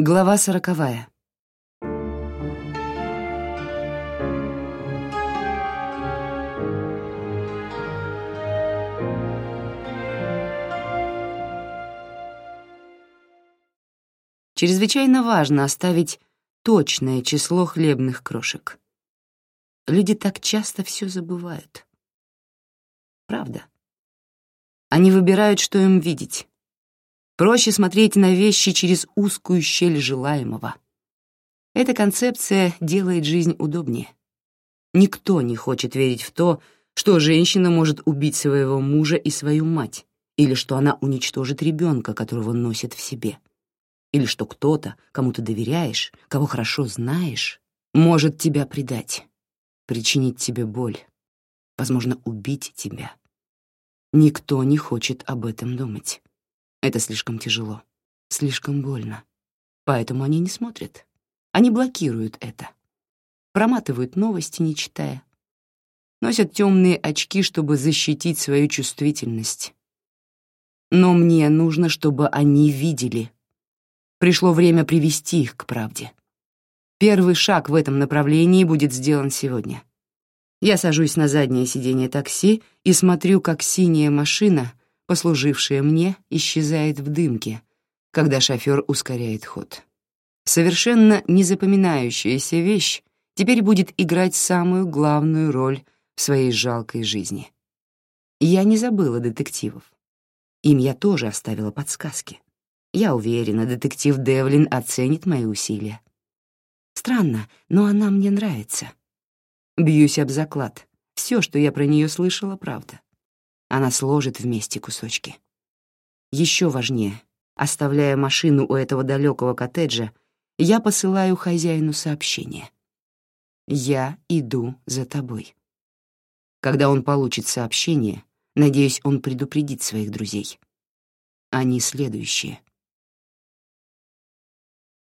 Глава сороковая. Чрезвычайно важно оставить точное число хлебных крошек. Люди так часто все забывают. Правда. Они выбирают, что им видеть. Проще смотреть на вещи через узкую щель желаемого. Эта концепция делает жизнь удобнее. Никто не хочет верить в то, что женщина может убить своего мужа и свою мать, или что она уничтожит ребенка, которого носит в себе, или что кто-то, кому ты доверяешь, кого хорошо знаешь, может тебя предать, причинить тебе боль, возможно, убить тебя. Никто не хочет об этом думать. Это слишком тяжело, слишком больно. Поэтому они не смотрят. Они блокируют это. Проматывают новости, не читая. Носят темные очки, чтобы защитить свою чувствительность. Но мне нужно, чтобы они видели. Пришло время привести их к правде. Первый шаг в этом направлении будет сделан сегодня. Я сажусь на заднее сиденье такси и смотрю, как синяя машина послужившая мне, исчезает в дымке, когда шофер ускоряет ход. Совершенно незапоминающаяся вещь теперь будет играть самую главную роль в своей жалкой жизни. Я не забыла детективов. Им я тоже оставила подсказки. Я уверена, детектив Девлин оценит мои усилия. Странно, но она мне нравится. Бьюсь об заклад. Все, что я про нее слышала, правда. Она сложит вместе кусочки. Еще важнее, оставляя машину у этого далекого коттеджа, я посылаю хозяину сообщение. «Я иду за тобой». Когда он получит сообщение, надеюсь, он предупредит своих друзей. Они следующие.